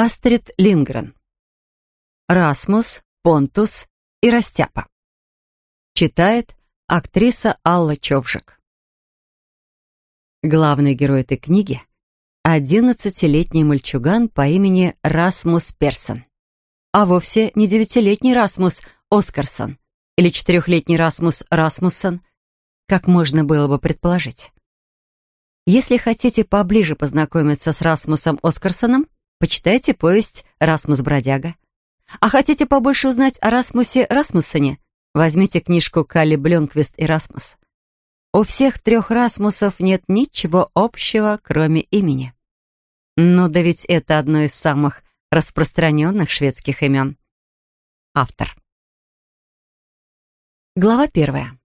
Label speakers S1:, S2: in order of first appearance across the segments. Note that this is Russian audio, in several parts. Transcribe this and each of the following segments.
S1: Астрид Лингрен. Расмус, Понтус и Растяпа. Читает актриса Алла Човжик. Главный герой этой книги — одиннадцатилетний мальчуган по имени Расмус Персон. А вовсе не девятилетний Расмус Оскарсон или четырехлетний Расмус Расмуссон, как можно было бы предположить. Если хотите поближе познакомиться с Расмусом Оскарсоном, почитайте повесть «Расмус Бродяга». А хотите побольше узнать о Расмусе Расмуссоне, возьмите книжку Калли Бленквист и Расмус. У всех трех Расмусов нет ничего общего, кроме имени. Но да ведь это одно из самых распространенных шведских имен. Автор. Глава первая.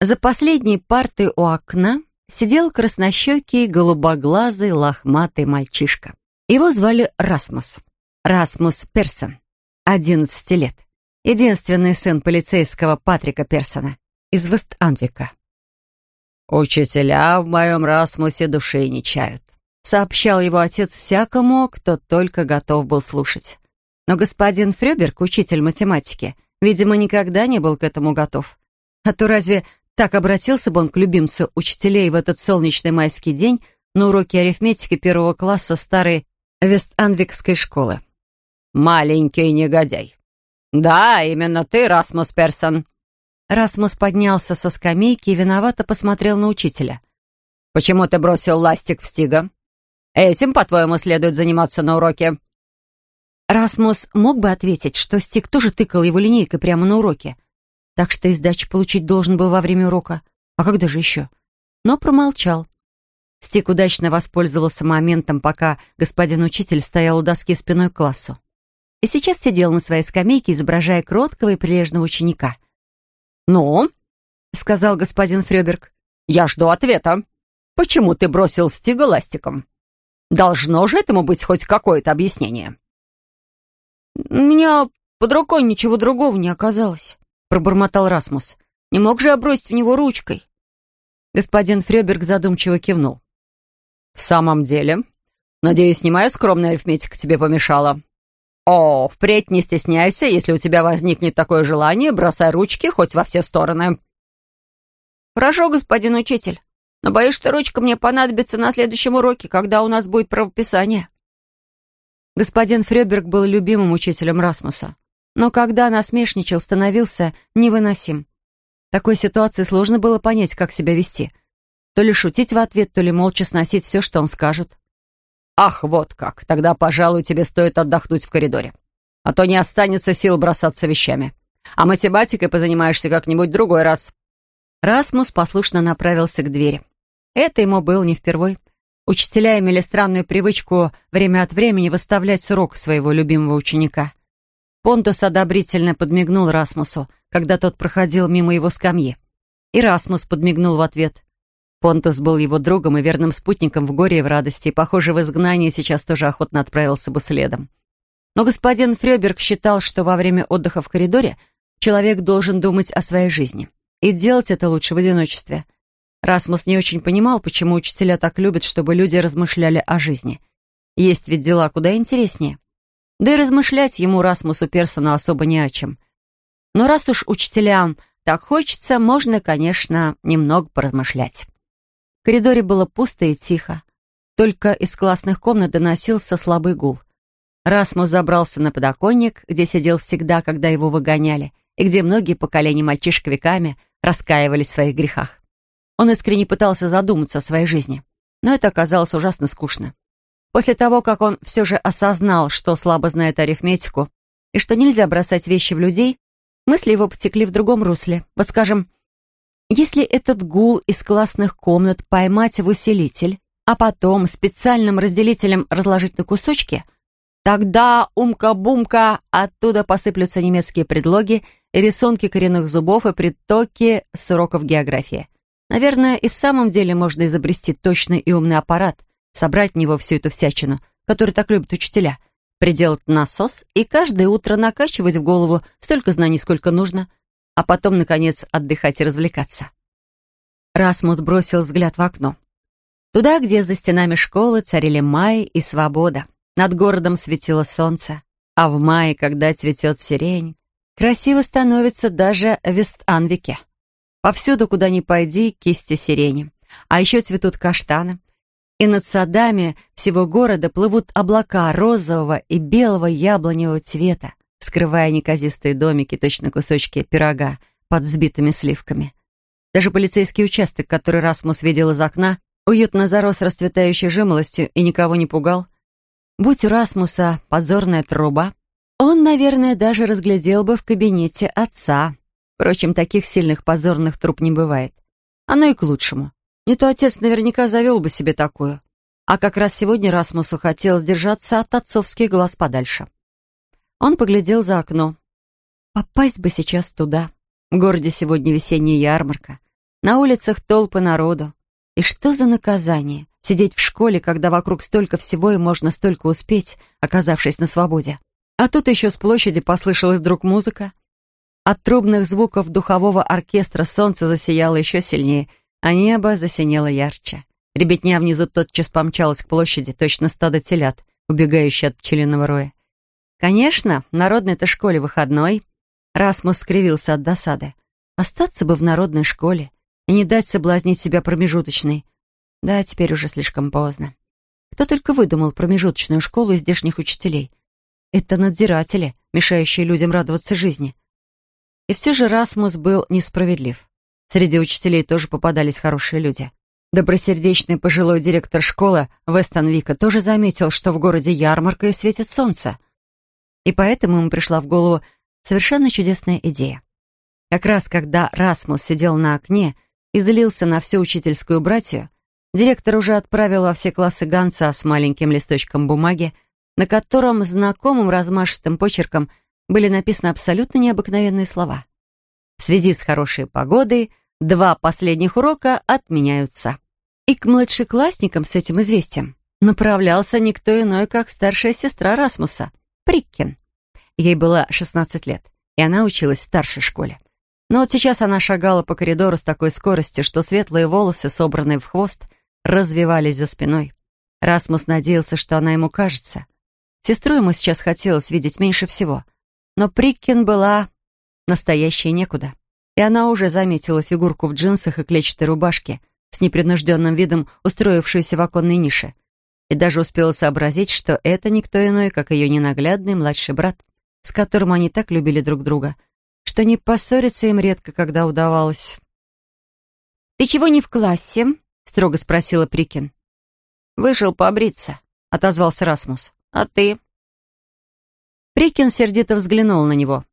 S1: За последней партой у окна сидел краснощекий, голубоглазый, лохматый мальчишка. Его звали Расмус. Расмус Персон, 11 лет. Единственный сын полицейского Патрика Персона из Вест-Анвика. «Учителя в моем Расмусе души не чают», сообщал его отец всякому, кто только готов был слушать. Но господин Фрёберг, учитель математики, видимо, никогда не был к этому готов. А то разве так обратился бы он к любимцу учителей в этот солнечный майский день на уроке арифметики первого класса старой Вест-Анвикской школы? «Маленький негодяй». «Да, именно ты, Расмус Персон». Расмус поднялся со скамейки и виновато посмотрел на учителя. «Почему ты бросил ластик в стига? Этим, по-твоему, следует заниматься на уроке?» Расмус мог бы ответить, что Стик тоже тыкал его линейкой прямо на уроке, так что и сдачу получить должен был во время урока. А когда же еще? Но промолчал. Стик удачно воспользовался моментом, пока господин учитель стоял у доски спиной к классу и сейчас сидел на своей скамейке, изображая кроткого и прилежного ученика. «Ну?» — сказал господин Фрёберг. «Я жду ответа. Почему ты бросил стига ластиком? Должно же этому быть хоть какое-то объяснение».
S2: «У меня под рукой ничего другого не оказалось», — пробормотал Расмус. «Не мог же я в него ручкой?»
S1: Господин Фрёберг задумчиво кивнул. «В самом деле? Надеюсь, не моя скромная арифметика тебе помешала?» «О, впредь не стесняйся, если у тебя возникнет такое желание, бросай ручки хоть во все стороны».
S2: «Хорошо, господин учитель, но боюсь, что ручка мне понадобится на следующем уроке, когда у нас будет правописание».
S1: Господин Фрёберг был любимым учителем Расмуса, но когда насмешничал, становился невыносим. В такой ситуации сложно было понять, как себя вести. То ли шутить в ответ, то ли молча сносить все, что он скажет. «Ах, вот как! Тогда, пожалуй, тебе стоит отдохнуть в коридоре. А то не останется сил бросаться вещами. А математикой позанимаешься как-нибудь другой раз». Расмус послушно направился к двери. Это ему было не впервой. Учителя имели странную привычку время от времени выставлять срок своего любимого ученика. Понтус одобрительно подмигнул Расмусу, когда тот проходил мимо его скамьи. И Расмус подмигнул в ответ. Понтус был его другом и верным спутником в горе и в радости, и, похоже, в изгнании сейчас тоже охотно отправился бы следом. Но господин Фрёберг считал, что во время отдыха в коридоре человек должен думать о своей жизни. И делать это лучше в одиночестве. Расмус не очень понимал, почему учителя так любят, чтобы люди размышляли о жизни. Есть ведь дела куда интереснее. Да и размышлять ему, Расмусу Персону, особо не о чем. Но раз уж учителям так хочется, можно, конечно, немного поразмышлять. В коридоре было пусто и тихо. Только из классных комнат доносился слабый гул. Расмус забрался на подоконник, где сидел всегда, когда его выгоняли, и где многие поколения мальчишек веками раскаивались в своих грехах. Он искренне пытался задуматься о своей жизни, но это оказалось ужасно скучно. После того, как он все же осознал, что слабо знает арифметику и что нельзя бросать вещи в людей, мысли его потекли в другом русле. Вот скажем, если этот гул из классных комнат поймать в усилитель, а потом специальным разделителем разложить на кусочки, тогда умка-бумка, оттуда посыплются немецкие предлоги, рисунки коренных зубов и притоки с уроков географии. Наверное, и в самом деле можно изобрести точный и умный аппарат, собрать в него всю эту всячину, которую так любят учителя, приделать насос и каждое утро накачивать в голову столько знаний, сколько нужно, а потом, наконец, отдыхать и развлекаться. Расмус бросил взгляд в окно. Туда, где за стенами школы царили май и свобода, Над городом светило солнце, а в мае, когда цветет сирень, красиво становится даже Вест-Анвике. Повсюду, куда ни пойди, кисти сирени. А еще цветут каштаны. И над садами всего города плывут облака розового и белого яблоневого цвета, скрывая неказистые домики, точно кусочки пирога под взбитыми сливками. Даже полицейский участок, который Расмус видел из окна, уютно зарос расцветающей жимолостью и никого не пугал. Будь у Расмуса подзорная труба, он, наверное, даже разглядел бы в кабинете отца. Впрочем, таких сильных позорных труб не бывает. Оно и к лучшему. Не то отец наверняка завел бы себе такую. А как раз сегодня Расмусу хотелось держаться от отцовских глаз подальше. Он поглядел за окно. Попасть бы сейчас туда. В городе сегодня весенняя ярмарка. На улицах толпы народу. И что за наказание? Сидеть в школе, когда вокруг столько всего и можно столько успеть, оказавшись на свободе. А тут еще с площади послышалась вдруг музыка. От трубных звуков духового оркестра солнце засияло еще сильнее — а небо засинело ярче. Ребятня внизу тотчас помчалась к площади, точно стадо телят, убегающие от пчелиного роя. Конечно, в народной-то школе выходной. Расмус скривился от досады. Остаться бы в народной школе и не дать соблазнить себя промежуточной. Да, теперь уже слишком поздно. Кто только выдумал промежуточную школу из здешних учителей? Это надзиратели, мешающие людям радоваться жизни. И все же Расмус был несправедлив. Среди учителей тоже попадались хорошие люди. Добросердечный пожилой директор школы Вестонвика тоже заметил, что в городе ярмарка и светит солнце. И поэтому ему пришла в голову совершенно чудесная идея. Как раз когда Расмус сидел на окне и злился на всю учительскую братью, директор уже отправил во все классы гонца с маленьким листочком бумаги, на котором знакомым размашистым почерком были написаны абсолютно необыкновенные слова — связи с хорошей погодой два последних урока отменяются. И к младшеклассникам с этим известием направлялся никто иной, как старшая сестра Расмуса, Приккин. Ей было 16 лет, и она училась в старшей школе. Но вот сейчас она шагала по коридору с такой скоростью, что светлые волосы, собранные в хвост, развивались за спиной. Расмус надеялся, что она ему кажется. Сестру ему сейчас хотелось видеть меньше всего. Но Приккин была Настоящей некуда. И она уже заметила фигурку в джинсах и клетчатой рубашке, с непринужденным видом устроившуюся в оконной нише. И даже успела сообразить, что это никто иной, как ее ненаглядный младший брат, с которым они так любили друг друга, что не поссориться им редко, когда удавалось.
S2: «Ты чего не в классе?» — строго спросила Прикин.
S1: «Вышел побриться», — отозвался Расмус. «А ты?»
S2: Прикин сердито взглянул на него.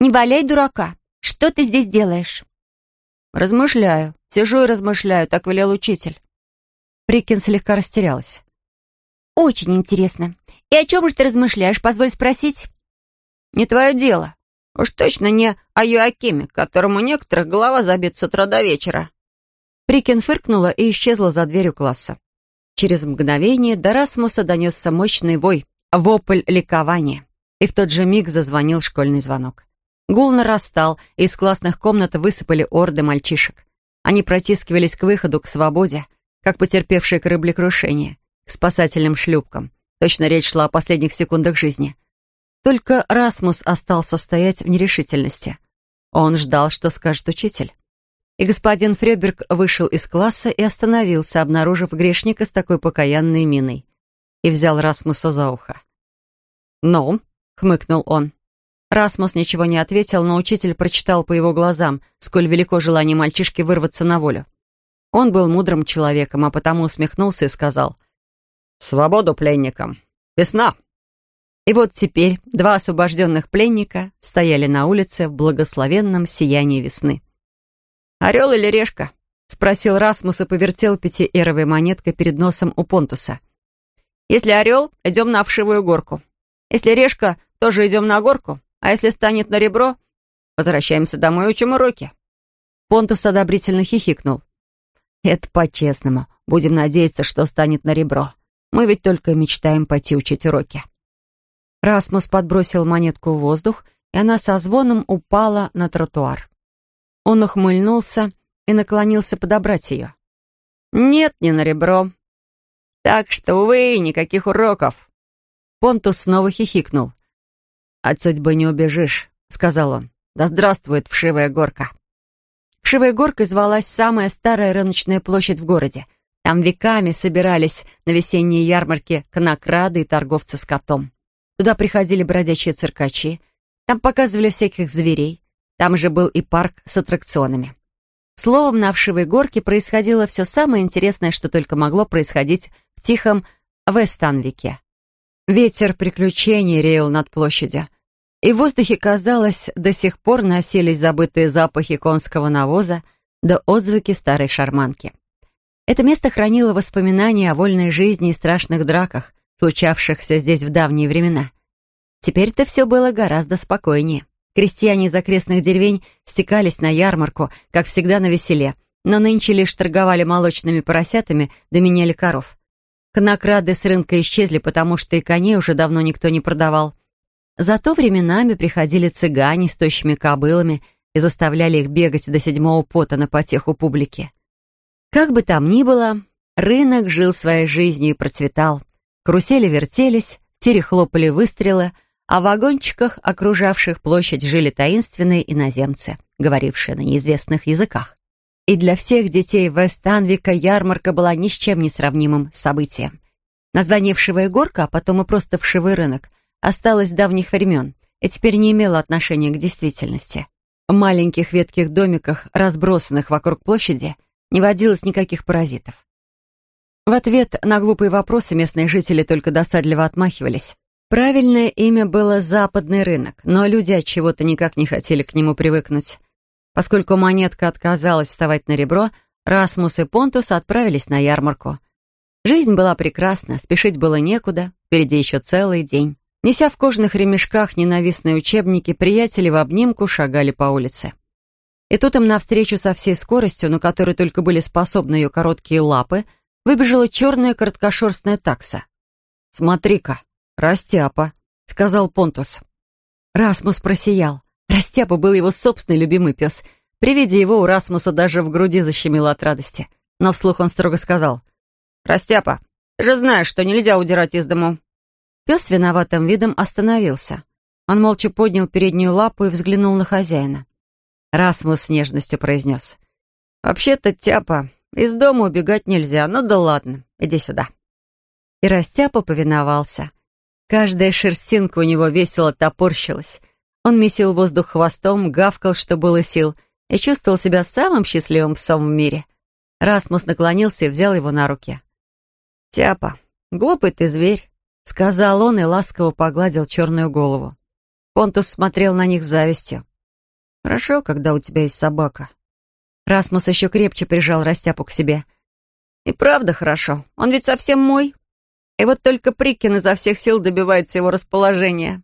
S2: «Не валяй дурака. Что ты здесь делаешь?»
S1: «Размышляю. Сижу и размышляю, так велел учитель». Прикин слегка растерялась.
S2: «Очень интересно. И о чем же ты размышляешь, позволь спросить?»
S1: «Не твое дело. Уж точно не о Юакиме, которому некоторых голова забит с утра до вечера». Прикин фыркнула и исчезла за дверью класса. Через мгновение до Расмуса донесся мощный вой, вопль ликования. И в тот же миг зазвонил школьный звонок. Гул нарастал, и из классных комнат высыпали орды мальчишек. Они протискивались к выходу, к свободе, как потерпевшие кораблекрушение, к спасательным шлюпкам. Точно речь шла о последних секундах жизни. Только Расмус остался стоять в нерешительности. Он ждал, что скажет учитель. И господин Фреберг вышел из класса и остановился, обнаружив грешника с такой покаянной миной. И взял Расмуса за ухо. «Ну?» — хмыкнул он. Расмус ничего не ответил, но учитель прочитал по его глазам, сколь велико желание мальчишки вырваться на волю. Он был мудрым человеком, а потому усмехнулся и сказал «Свободу пленникам! Весна!» И вот теперь два освобожденных пленника стояли на улице в благословенном сиянии весны. «Орел или решка?» — спросил Расмус и повертел пятиэровой монеткой перед носом у Понтуса. «Если орел, идем на вшивую горку. Если решка, тоже идем на горку. А если станет на ребро, возвращаемся домой и учим уроки». Понтус одобрительно хихикнул. «Это по-честному. Будем надеяться, что станет на ребро. Мы ведь только мечтаем пойти учить уроки». Расмус подбросил монетку в воздух, и она со звоном упала на тротуар. Он ухмыльнулся и наклонился подобрать ее. «Нет, не на ребро. Так что, увы, никаких уроков». Понтус снова хихикнул. «От судьбы не убежишь», — сказал он. «Да здравствует вшивая горка». Вшивая горкой звалась самая старая рыночная площадь в городе. Там веками собирались на весенние ярмарки конокрады и торговцы с котом. Туда приходили бродячие циркачи, там показывали всяких зверей. Там же был и парк с аттракционами. Словом, на Вшивой горке происходило все самое интересное, что только могло происходить в тихом Вестанвике. Ветер приключений реял над площадью, и в воздухе, казалось, до сих пор носились забытые запахи конского навоза да отзвуки старой шарманки. Это место хранило воспоминания о вольной жизни и страшных драках, случавшихся здесь в давние времена. Теперь-то все было гораздо спокойнее. Крестьяне из окрестных деревень стекались на ярмарку, как всегда на веселе, но нынче лишь торговали молочными поросятами да коров. Конокрады с рынка исчезли, потому что и коней уже давно никто не продавал. Зато временами приходили цыгане с тощими кобылами и заставляли их бегать до седьмого пота на потеху публики. Как бы там ни было, рынок жил своей жизнью и процветал. Карусели вертелись, тире хлопали выстрелы, а в вагончиках, окружавших площадь, жили таинственные иноземцы, говорившие на неизвестных языках. И для всех детей Вест-Анвика ярмарка была ни с чем не сравнимым событием. Название «Вшивая горка», а потом и просто «Вшивый рынок» осталось с давних времен и теперь не имело отношения к действительности. В маленьких ветких домиках, разбросанных вокруг площади, не водилось никаких паразитов. В ответ на глупые вопросы местные жители только досадливо отмахивались. Правильное имя было «Западный рынок», но люди от чего-то никак не хотели к нему привыкнуть. Поскольку монетка отказалась вставать на ребро, Расмус и Понтус отправились на ярмарку. Жизнь была прекрасна, спешить было некуда, впереди еще целый день. Неся в кожаных ремешках ненавистные учебники, приятели в обнимку шагали по улице. И тут им навстречу со всей скоростью, на которой только были способны ее короткие лапы, выбежала черная короткошерстная такса. «Смотри-ка, растяпа», — сказал Понтус. Расмус просиял. Растяпа был его собственный любимый пес. При виде его у Расмуса даже в груди защемило от радости. Но вслух он строго сказал. «Растяпа, ты же знаешь, что нельзя удирать из дому». Пес виноватым видом остановился. Он молча поднял переднюю лапу и взглянул на хозяина. Расмус с нежностью произнес. «Вообще-то, Тяпа, из дома убегать нельзя, ну да ладно, иди сюда». И Растяпа повиновался. Каждая шерстинка у него весело топорщилась. Он месил воздух хвостом, гавкал, что было сил, и чувствовал себя самым счастливым псом в мире. Расмус наклонился и взял его на руки. «Тяпа, глупый ты зверь», — сказал он и ласково погладил черную голову. Понтус смотрел на них с завистью. Хорошо, когда у тебя есть собака. Расмус еще крепче прижал Растяпу к себе. И правда хорошо. Он ведь совсем мой. И вот только Прикин изо всех сил добивается его расположения.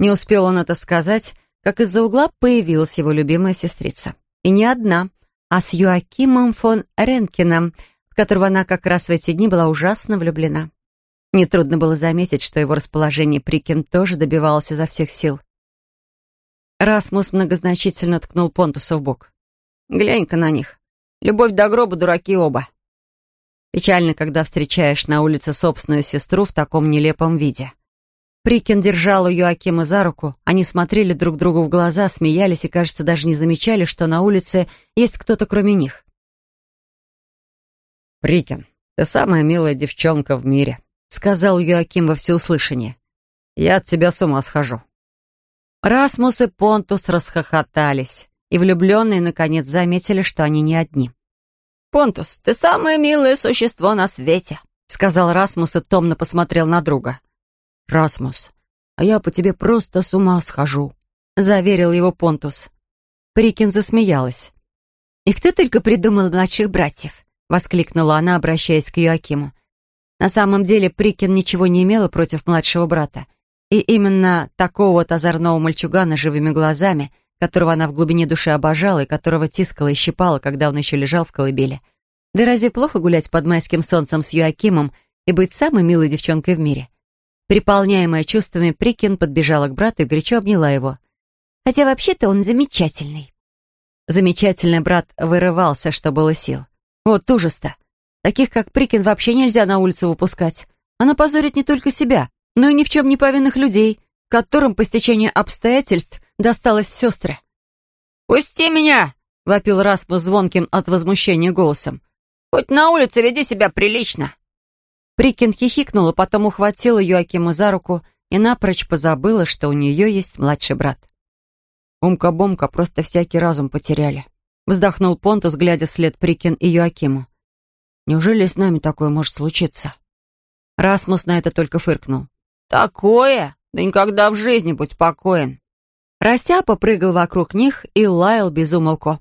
S1: Не успел он это сказать, как из-за угла появилась его любимая сестрица. И не одна, а с Юакимом фон Ренкином, в которого она как раз в эти дни была ужасно влюблена. Нетрудно было заметить, что его расположение Прикин тоже добивался изо всех сил. Расмус многозначительно ткнул Понтуса в бок. «Глянь-ка на них. Любовь до гроба, дураки оба». Печально, когда встречаешь на улице собственную сестру в таком нелепом виде. Прикин держал ее Акима за руку, они смотрели друг другу в глаза, смеялись и, кажется, даже не замечали, что на улице есть кто-то кроме них. «Прикин, ты самая милая девчонка в мире», — сказал Юаким во всеуслышание. «Я от тебя с ума схожу». Расмус и Понтус расхохотались, и влюбленные, наконец, заметили, что они не одни. «Понтус, ты самое милое существо на свете», — сказал Расмус и томно посмотрел на друга. «Расмус, а я по тебе просто с ума схожу», — заверил его Понтус. Прикин засмеялась. «И кто только придумал младших братьев?» — воскликнула она, обращаясь к Юакиму. На самом деле Прикин ничего не имела против младшего брата — и именно такого вот озорного мальчугана живыми глазами, которого она в глубине души обожала и которого тискала и щипала, когда он еще лежал в колыбели. Да разве плохо гулять под майским солнцем с Юакимом и быть самой милой девчонкой в мире? Переполняемая чувствами, Прикин подбежала к брату и горячо обняла его. «Хотя вообще-то он замечательный». Замечательный брат вырывался, что было сил. Вот ужас-то. Таких, как Прикин, вообще нельзя на улицу выпускать. Она позорит не только себя, но и ни в чем не повинных людей, которым по стечению обстоятельств досталось в сестры.
S2: «Пусти меня!»
S1: — вопил Расмус звонким от возмущения голосом.
S2: «Хоть на улице веди себя прилично!»
S1: Прикин хихикнула, потом ухватила Юакима за руку и напрочь позабыла, что у нее есть младший брат. Умка-бомка просто всякий разум потеряли. Вздохнул Понтус, глядя вслед Прикин и Юакиму. Неужели с нами такое может случиться? Расмус на это только фыркнул.
S2: «Такое? Да никогда в жизни будь спокоен!»
S1: Растяпа прыгал вокруг них и лаял безумолку.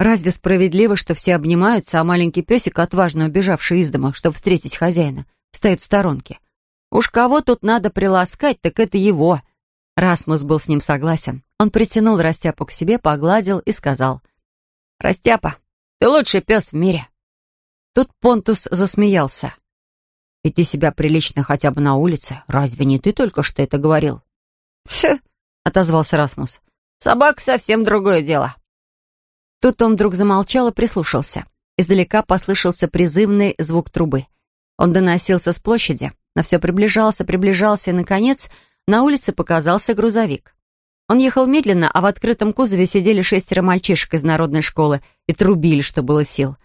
S1: Разве справедливо, что все обнимаются, а маленький песик, отважно убежавший из дома, чтобы встретить хозяина, стоит в сторонке? Уж кого тут надо приласкать, так это его. Расмус был с ним согласен. Он притянул Растяпу к себе, погладил и сказал. «Растяпа, ты лучший пес в мире». Тут Понтус засмеялся. «Веди себя прилично хотя бы на улице. Разве не ты только что это говорил?»
S2: «Фу», — отозвался Расмус. «Собака совсем другое дело».
S1: Тут он вдруг замолчал и прислушался. Издалека послышался призывный звук трубы. Он доносился с площади, но все приближался, приближался, и, наконец, на улице показался грузовик. Он ехал медленно, а в открытом кузове сидели шестеро мальчишек из народной школы и трубили, что было сил.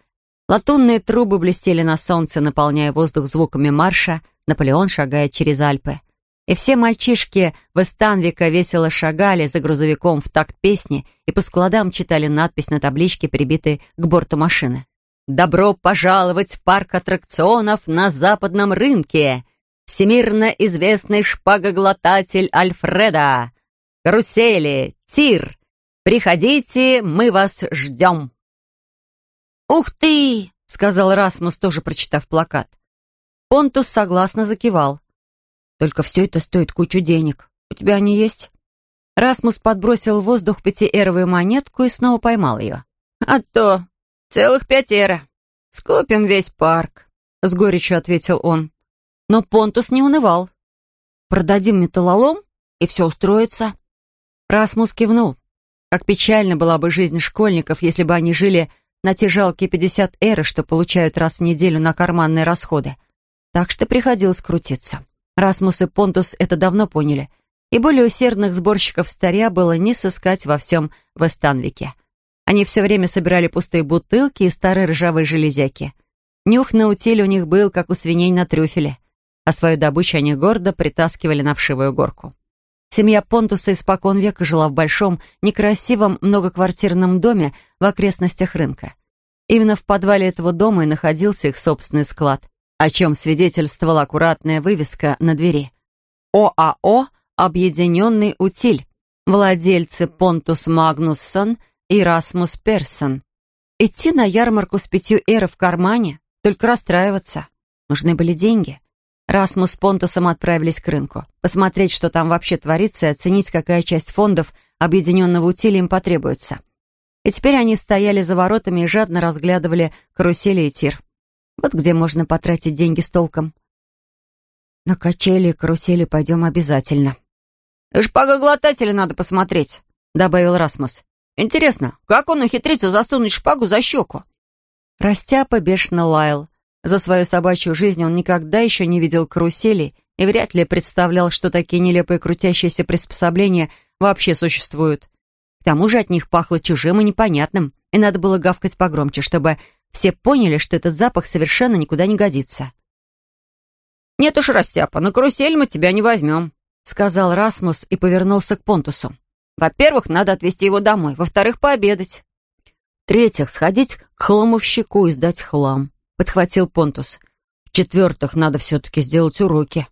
S1: Латунные трубы блестели на солнце, наполняя воздух звуками марша, Наполеон шагает через Альпы. И все мальчишки в Эстанвика весело шагали за грузовиком в такт песни и по складам читали надпись на табличке, прибитой к борту машины. «Добро пожаловать в парк аттракционов на западном рынке! Всемирно известный шпагоглотатель Альфреда! Карусели! Тир! Приходите, мы вас ждем!»
S2: «Ух ты!»
S1: — сказал Расмус, тоже прочитав плакат. Понтус согласно закивал. «Только все это стоит кучу денег. У тебя они есть?» Расмус подбросил в воздух пятиэровую монетку и снова поймал ее.
S2: «А то! Целых пять эра! Скупим весь парк!»
S1: — с горечью ответил он. Но Понтус не унывал. «Продадим металлолом, и все устроится». Расмус кивнул. Как печальна была бы жизнь школьников, если бы они жили на те жалкие 50 эры, что получают раз в неделю на карманные расходы. Так что приходилось крутиться. Расмус и Понтус это давно поняли, и более усердных сборщиков старья было не сыскать во всем Вестанвике. Они все время собирали пустые бутылки и старые ржавые железяки. Нюх на утиле у них был, как у свиней на трюфеле, а свою добычу они гордо притаскивали на вшивую горку. Семья Понтуса испокон века жила в большом, некрасивом многоквартирном доме в окрестностях рынка. Именно в подвале этого дома и находился их собственный склад, о чем свидетельствовала аккуратная вывеска на двери. ОАО «Объединенный утиль», владельцы Понтус Магнуссон и Расмус Персон. Идти на ярмарку с пятью эро в кармане, только расстраиваться. Нужны были деньги. Расмус с Понтусом отправились к рынку. Посмотреть, что там вообще творится, и оценить, какая часть фондов объединенного утиля им потребуется. И теперь они стояли за воротами и жадно разглядывали карусели и тир. Вот где можно потратить деньги с толком. На качели и карусели пойдем обязательно.
S2: «Шпагоглотателя надо посмотреть», — добавил Расмус. «Интересно, как он ухитрится засунуть шпагу за щеку?»
S1: Растяпа бешено лаял. За свою собачью жизнь он никогда еще не видел карусели и вряд ли представлял, что такие нелепые крутящиеся приспособления вообще существуют. К тому же от них пахло чужим и непонятным, и надо было гавкать погромче, чтобы все поняли, что этот запах совершенно никуда не годится.
S2: «Нет уж, Растяпа, на карусель мы тебя не возьмем»,
S1: сказал Расмус и повернулся к Понтусу.
S2: «Во-первых, надо отвезти его домой. Во-вторых, пообедать.
S1: В-третьих, сходить к хламовщику и сдать хлам. — подхватил Понтус. «В-четвертых, надо все-таки сделать уроки».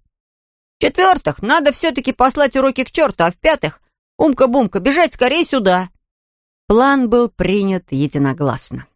S2: «В-четвертых, надо все-таки послать уроки к черту, а в-пятых, умка-бумка, бежать скорее сюда».
S1: План был принят единогласно.